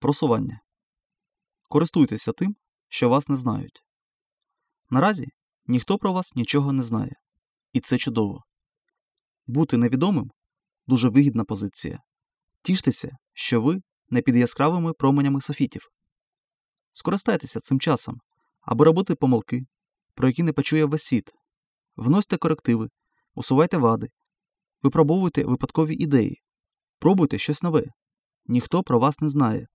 Просування. Користуйтеся тим, що вас не знають. Наразі ніхто про вас нічого не знає. І це чудово. Бути невідомим дуже вигідна позиція. Тіштеся, що ви не під яскравими променями софітів. Скористайтеся цим часом, аби робити помилки, про які не почує весь світ. Вносьте корективи, усувайте вади, випробовуйте випадкові ідеї, пробуйте щось нове. Ніхто про вас не знає,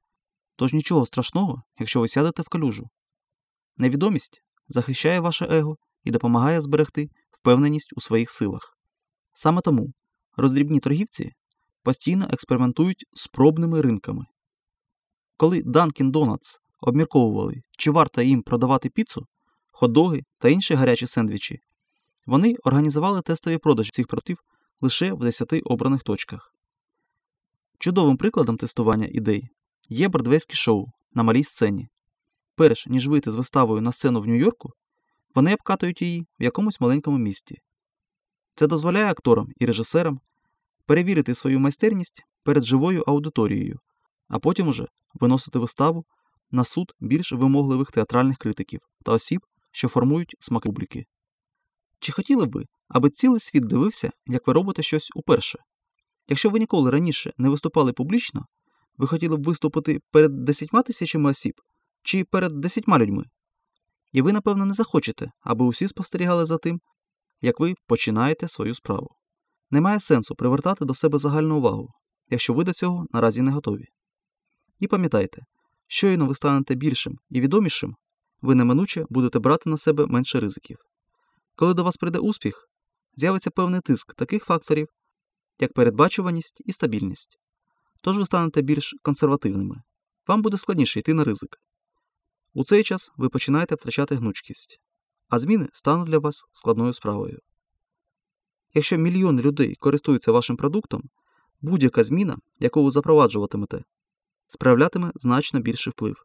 тож нічого страшного, якщо ви сядете в калюжу. Невідомість захищає ваше его і допомагає зберегти впевненість у своїх силах. Саме тому роздрібні торгівці постійно експериментують з пробними ринками. Коли Dunkin' Donuts обмірковували, чи варто їм продавати піцу, хот-доги та інші гарячі сендвічі, вони організували тестові продажі цих продуктів лише в 10 обраних точках. Чудовим прикладом тестування ідей є бродвейське шоу на малій сцені. Перш ніж вийти з виставою на сцену в Нью-Йорку, вони обкатують її в якомусь маленькому місті. Це дозволяє акторам і режисерам перевірити свою майстерність перед живою аудиторією, а потім уже виносити виставу на суд більш вимогливих театральних критиків та осіб, що формують смаки публіки. Чи хотіли б ви, аби цілий світ дивився, як ви робите щось уперше? Якщо ви ніколи раніше не виступали публічно, ви хотіли б виступити перед десятьма тисячами осіб чи перед десятьма людьми? І ви, напевно, не захочете, аби усі спостерігали за тим, як ви починаєте свою справу. Немає сенсу привертати до себе загальну увагу, якщо ви до цього наразі не готові. І пам'ятайте, щойно ви станете більшим і відомішим, ви неминуче будете брати на себе менше ризиків. Коли до вас прийде успіх, з'явиться певний тиск таких факторів, як передбачуваність і стабільність. Тож ви станете більш консервативними. Вам буде складніше йти на ризик. У цей час ви починаєте втрачати гнучкість, а зміни стануть для вас складною справою. Якщо мільйони людей користуються вашим продуктом, будь-яка зміна, яку ви запроваджуватимете, справлятиме значно більший вплив.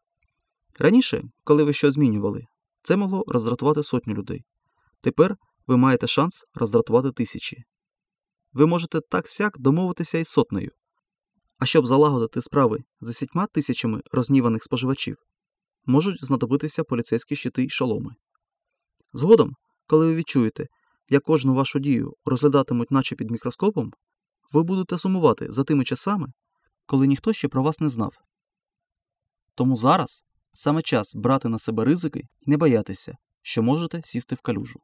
Раніше, коли ви щось змінювали, це могло роздратувати сотню людей. Тепер ви маєте шанс роздратувати тисячі. Ви можете так сяк домовитися із сотнею. А щоб залагодити справи з десятьма тисячами розніваних споживачів, можуть знадобитися поліцейські щити й шоломи. Згодом, коли ви відчуєте, як кожну вашу дію розглядатимуть наче під мікроскопом, ви будете сумувати за тими часами, коли ніхто ще про вас не знав. Тому зараз саме час брати на себе ризики і не боятися, що можете сісти в калюжу.